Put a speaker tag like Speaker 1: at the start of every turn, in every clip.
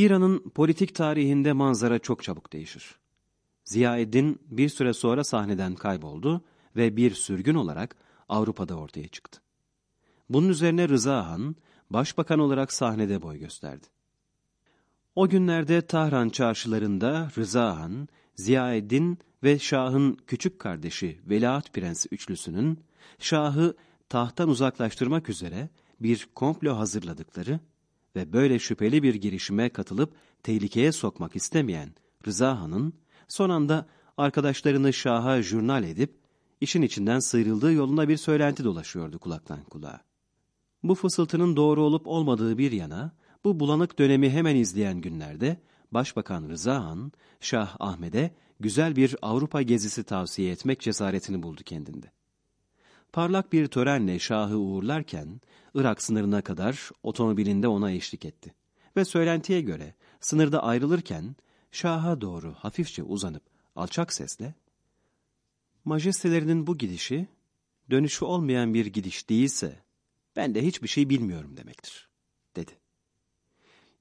Speaker 1: İran'ın politik tarihinde manzara çok çabuk değişir. Ziyaeddin bir süre sonra sahneden kayboldu ve bir sürgün olarak Avrupa'da ortaya çıktı. Bunun üzerine Rıza Han, başbakan olarak sahnede boy gösterdi. O günlerde Tahran çarşılarında Rıza Han, Ziyaeddin ve Şah'ın küçük kardeşi Veliaht Prensi üçlüsünün Şah'ı tahttan uzaklaştırmak üzere bir komplo hazırladıkları ve böyle şüpheli bir girişime katılıp tehlikeye sokmak istemeyen Rıza Han'ın son anda arkadaşlarını Şah'a jurnal edip işin içinden sıyrıldığı yolunda bir söylenti dolaşıyordu kulaktan kulağa. Bu fısıltının doğru olup olmadığı bir yana, bu bulanık dönemi hemen izleyen günlerde Başbakan Rıza Han, Şah Ahmet'e güzel bir Avrupa gezisi tavsiye etmek cesaretini buldu kendinde. Parlak bir törenle Şah'ı uğurlarken Irak sınırına kadar otomobilinde ona eşlik etti. Ve söylentiye göre sınırda ayrılırken Şah'a doğru hafifçe uzanıp alçak sesle Majestelerinin bu gidişi dönüşü olmayan bir gidiş değilse ben de hiçbir şey bilmiyorum demektir, dedi.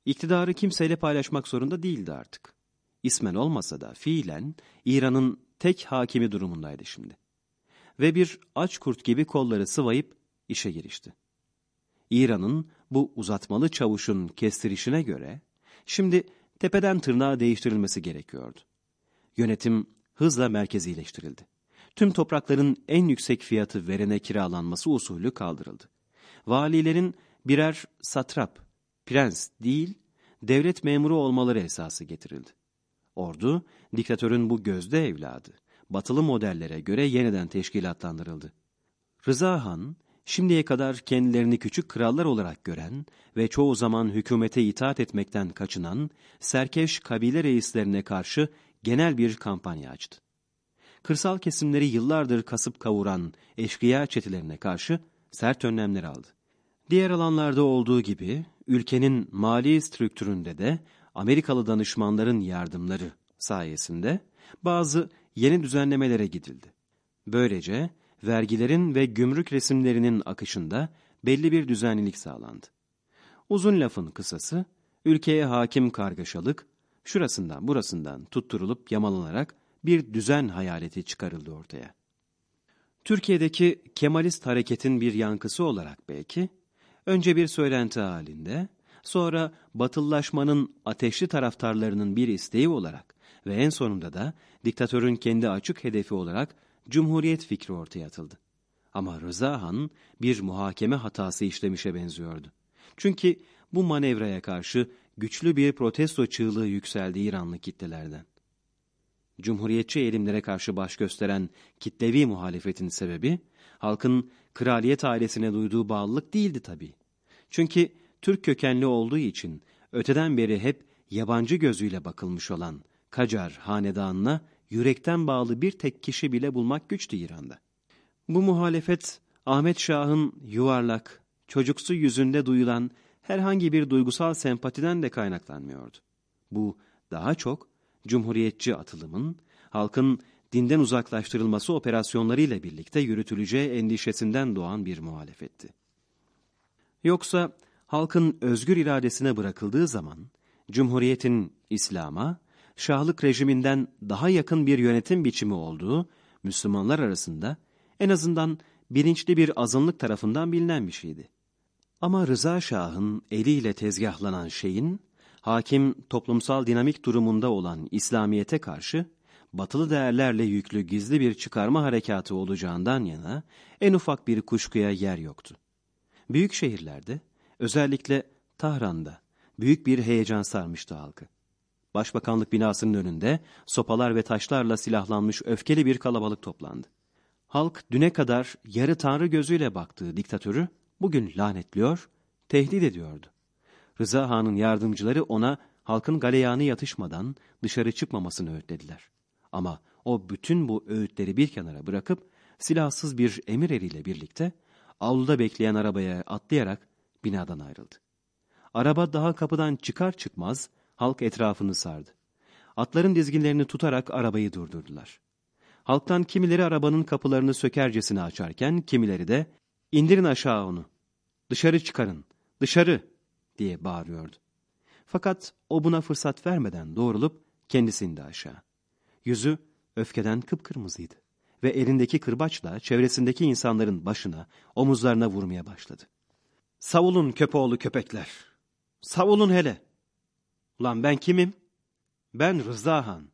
Speaker 1: İktidarı kimseyle paylaşmak zorunda değildi artık. İsmen olmasa da fiilen İran'ın tek hakimi durumundaydı şimdi. Ve bir aç kurt gibi kolları sıvayıp işe girişti. İran'ın bu uzatmalı çavuşun kestirişine göre şimdi tepeden tırnağa değiştirilmesi gerekiyordu. Yönetim hızla merkezileştirildi. Tüm toprakların en yüksek fiyatı verene kiralanması usulü kaldırıldı. Valilerin birer satrap, prens değil, devlet memuru olmaları esası getirildi. Ordu, diktatörün bu gözde evladı, batılı modellere göre yeniden teşkilatlandırıldı. Rıza Han, şimdiye kadar kendilerini küçük krallar olarak gören ve çoğu zaman hükümete itaat etmekten kaçınan serkeş kabile reislerine karşı genel bir kampanya açtı. Kırsal kesimleri yıllardır kasıp kavuran eşkıya çetelerine karşı sert önlemler aldı. Diğer alanlarda olduğu gibi ülkenin mali strüktüründe de Amerikalı danışmanların yardımları sayesinde bazı yeni düzenlemelere gidildi. Böylece vergilerin ve gümrük resimlerinin akışında belli bir düzenlilik sağlandı. Uzun lafın kısası, ülkeye hakim kargaşalık, şurasından burasından tutturulup yamalanarak bir düzen hayaleti çıkarıldı ortaya. Türkiye'deki Kemalist hareketin bir yankısı olarak belki, önce bir söylenti halinde, sonra batıllaşmanın ateşli taraftarlarının bir isteği olarak ve en sonunda da diktatörün kendi açık hedefi olarak Cumhuriyet fikri ortaya atıldı. Ama Rıza Han bir muhakeme hatası işlemişe benziyordu. Çünkü bu manevraya karşı güçlü bir protesto çığlığı yükseldi İranlı kitlelerden. Cumhuriyetçi eğilimlere karşı baş gösteren kitlevi muhalefetin sebebi, halkın kraliyet ailesine duyduğu bağlılık değildi tabii. Çünkü Türk kökenli olduğu için öteden beri hep yabancı gözüyle bakılmış olan Kacar hanedanına yürekten bağlı bir tek kişi bile bulmak güçtü İran'da. Bu muhalefet Ahmet Şah'ın yuvarlak, çocuksu yüzünde duyulan herhangi bir duygusal sempatiden de kaynaklanmıyordu. Bu daha çok Cumhuriyetçi atılımın, halkın dinden uzaklaştırılması operasyonlarıyla birlikte yürütüleceği endişesinden doğan bir muhalefetti. Yoksa halkın özgür iradesine bırakıldığı zaman, Cumhuriyetin İslam'a, şahlık rejiminden daha yakın bir yönetim biçimi olduğu Müslümanlar arasında en azından bilinçli bir azınlık tarafından bilinen bir şeydi. Ama Rıza Şah'ın eliyle tezgahlanan şeyin, hakim toplumsal dinamik durumunda olan İslamiyet'e karşı batılı değerlerle yüklü gizli bir çıkarma harekatı olacağından yana en ufak bir kuşkuya yer yoktu. Büyük şehirlerde, özellikle Tahran'da büyük bir heyecan sarmıştı halkı. Başbakanlık binasının önünde sopalar ve taşlarla silahlanmış öfkeli bir kalabalık toplandı. Halk düne kadar yarı tanrı gözüyle baktığı diktatörü bugün lanetliyor, tehdit ediyordu. Rıza Han'ın yardımcıları ona halkın galeyanı yatışmadan dışarı çıkmamasını öğütlediler. Ama o bütün bu öğütleri bir kenara bırakıp silahsız bir emir eriyle birlikte avluda bekleyen arabaya atlayarak binadan ayrıldı. Araba daha kapıdan çıkar çıkmaz halk etrafını sardı. Atların dizginlerini tutarak arabayı durdurdular. Halktan kimileri arabanın kapılarını sökercesine açarken kimileri de indirin aşağı onu, dışarı çıkarın, dışarı diye bağırıyordu. Fakat o buna fırsat vermeden doğrulup kendisi indi aşağı. Yüzü öfkeden kıpkırmızıydı ve elindeki kırbaçla çevresindeki insanların başına, omuzlarına vurmaya başladı. Savulun köpoğlu köpekler. Savulun hele. Ulan ben kimim? Ben Rıza Han.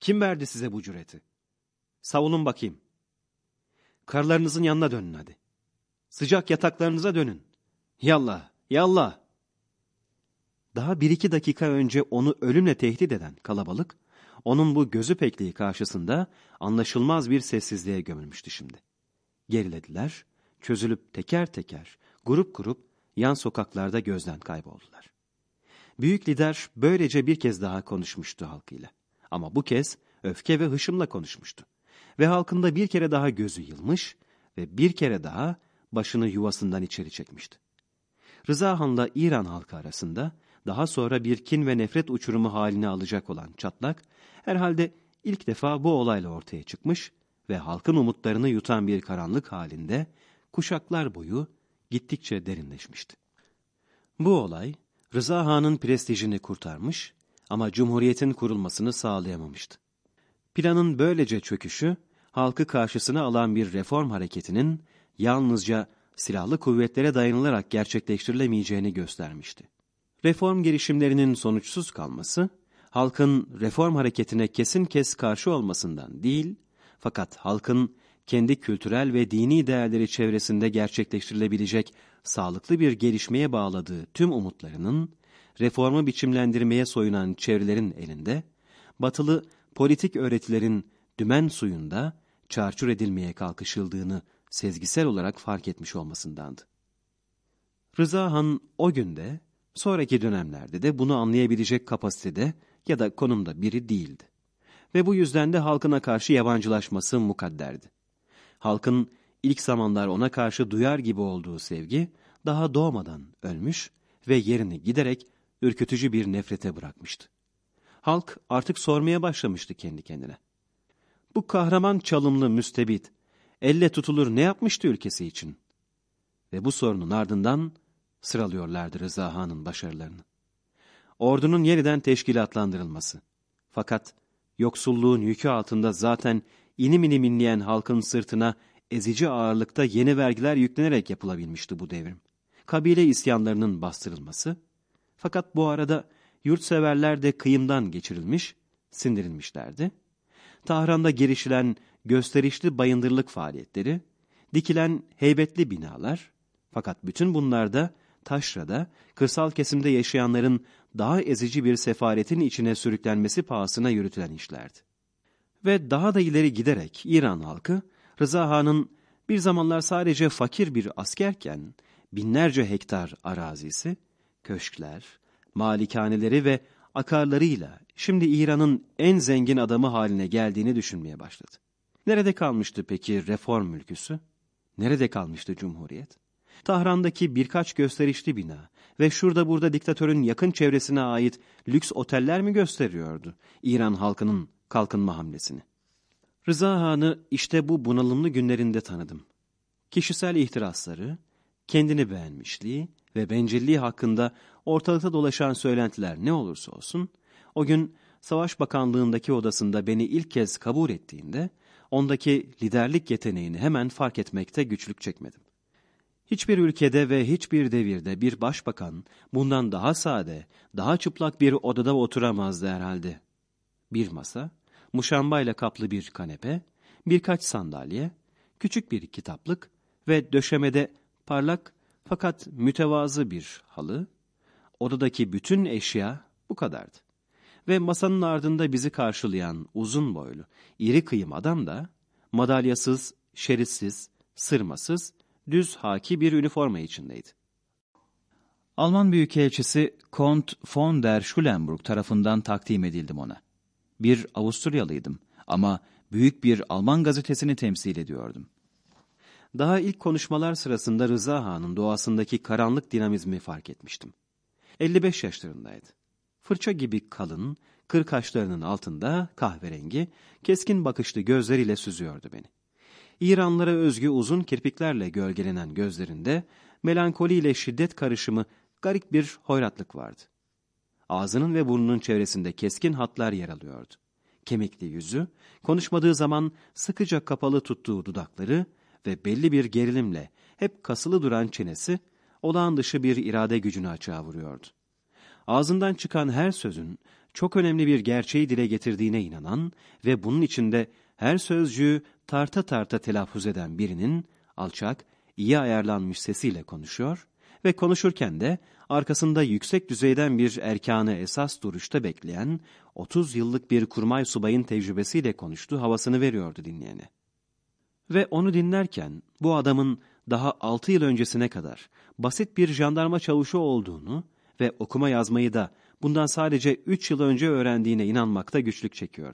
Speaker 1: Kim verdi size bu cüreti? Savulun bakayım. Karlarınızın yanına dönün hadi. Sıcak yataklarınıza dönün. Yallah, yallah. Daha bir iki dakika önce onu ölümle tehdit eden kalabalık, onun bu gözü pekliği karşısında anlaşılmaz bir sessizliğe gömülmüştü şimdi. Gerilediler, çözülüp teker teker, grup grup yan sokaklarda gözden kayboldular. Büyük lider böylece bir kez daha konuşmuştu halkıyla. Ama bu kez öfke ve hışımla konuşmuştu. Ve halkında bir kere daha gözü yılmış ve bir kere daha başını yuvasından içeri çekmişti. Rıza Han'la İran halkı arasında daha sonra bir kin ve nefret uçurumu haline alacak olan çatlak, herhalde ilk defa bu olayla ortaya çıkmış ve halkın umutlarını yutan bir karanlık halinde kuşaklar boyu gittikçe derinleşmişti. Bu olay Rıza Han'ın prestijini kurtarmış ama Cumhuriyet'in kurulmasını sağlayamamıştı. Planın böylece çöküşü, halkı karşısına alan bir reform hareketinin yalnızca silahlı kuvvetlere dayanılarak gerçekleştirilemeyeceğini göstermişti. Reform girişimlerinin sonuçsuz kalması, halkın reform hareketine kesin kes karşı olmasından değil, fakat halkın kendi kültürel ve dini değerleri çevresinde gerçekleştirilebilecek sağlıklı bir gelişmeye bağladığı tüm umutlarının, reformu biçimlendirmeye soyunan çevrelerin elinde, batılı politik öğretilerin dümen suyunda çarçur edilmeye kalkışıldığını sezgisel olarak fark etmiş olmasındandı. Rıza Han o günde, sonraki dönemlerde de bunu anlayabilecek kapasitede ya da konumda biri değildi. Ve bu yüzden de halkına karşı yabancılaşması mukadderdi. Halkın ilk zamanlar ona karşı duyar gibi olduğu sevgi, daha doğmadan ölmüş ve yerini giderek ürkütücü bir nefrete bırakmıştı. Halk artık sormaya başlamıştı kendi kendine. Bu kahraman çalımlı müstebit, elle tutulur ne yapmıştı ülkesi için? Ve bu sorunun ardından sıralıyorlardı Rıza Han'ın başarılarını. Ordunun yeniden teşkilatlandırılması. Fakat yoksulluğun yükü altında zaten inim inim inleyen halkın sırtına ezici ağırlıkta yeni vergiler yüklenerek yapılabilmişti bu devrim. Kabile isyanlarının bastırılması. Fakat bu arada yurtseverler de kıyımdan geçirilmiş, sindirilmişlerdi. Tahran'da girişilen gösterişli bayındırlık faaliyetleri, dikilen heybetli binalar, fakat bütün bunlarda taşrada, kırsal kesimde yaşayanların daha ezici bir sefaretin içine sürüklenmesi pahasına yürütülen işlerdi. Ve daha da ileri giderek İran halkı, Rıza Han'ın bir zamanlar sadece fakir bir askerken, binlerce hektar arazisi, köşkler, malikaneleri ve akarlarıyla şimdi İran'ın en zengin adamı haline geldiğini düşünmeye başladı. Nerede kalmıştı peki reform ülküsü? Nerede kalmıştı Cumhuriyet? Tahran'daki birkaç gösterişli bina ve şurada burada diktatörün yakın çevresine ait lüks oteller mi gösteriyordu İran halkının kalkınma hamlesini? Rıza Han'ı işte bu bunalımlı günlerinde tanıdım. Kişisel ihtirasları, kendini beğenmişliği ve bencilliği hakkında ortalıkta dolaşan söylentiler ne olursa olsun, o gün Savaş Bakanlığındaki odasında beni ilk kez kabul ettiğinde, ondaki liderlik yeteneğini hemen fark etmekte güçlük çekmedim. Hiçbir ülkede ve hiçbir devirde bir başbakan bundan daha sade, daha çıplak bir odada oturamazdı herhalde. Bir masa, muşambayla kaplı bir kanepe, birkaç sandalye, küçük bir kitaplık ve döşemede parlak fakat mütevazı bir halı, odadaki bütün eşya bu kadardı. Ve masanın ardında bizi karşılayan uzun boylu, iri kıyım adam da madalyasız, şeritsiz, sırmasız, düz haki bir üniforma içindeydi. Alman Büyükelçisi Kont von der Schulenburg tarafından takdim edildim ona. Bir Avusturyalıydım ama büyük bir Alman gazetesini temsil ediyordum. Daha ilk konuşmalar sırasında Rıza Han'ın doğasındaki karanlık dinamizmi fark etmiştim. 55 yaşlarındaydı. Fırça gibi kalın, kır kaşlarının altında kahverengi, keskin bakışlı gözleriyle süzüyordu beni. İranlara özgü uzun kirpiklerle gölgelenen gözlerinde melankoli ile şiddet karışımı garip bir hoyratlık vardı. Ağzının ve burnunun çevresinde keskin hatlar yer alıyordu. Kemikli yüzü, konuşmadığı zaman sıkıca kapalı tuttuğu dudakları ve belli bir gerilimle hep kasılı duran çenesi, olağan dışı bir irade gücünü açığa vuruyordu. Ağzından çıkan her sözün çok önemli bir gerçeği dile getirdiğine inanan ve bunun içinde her sözcüğü tarta tarta telaffuz eden birinin alçak, iyi ayarlanmış sesiyle konuşuyor ve konuşurken de arkasında yüksek düzeyden bir erkanı esas duruşta bekleyen 30 yıllık bir kurmay subayın tecrübesiyle konuştuğu havasını veriyordu dinleyene. Ve onu dinlerken bu adamın daha 6 yıl öncesine kadar basit bir jandarma çavuşu olduğunu ve okuma yazmayı da bundan sadece 3 yıl önce öğrendiğine inanmakta güçlük çekiyor.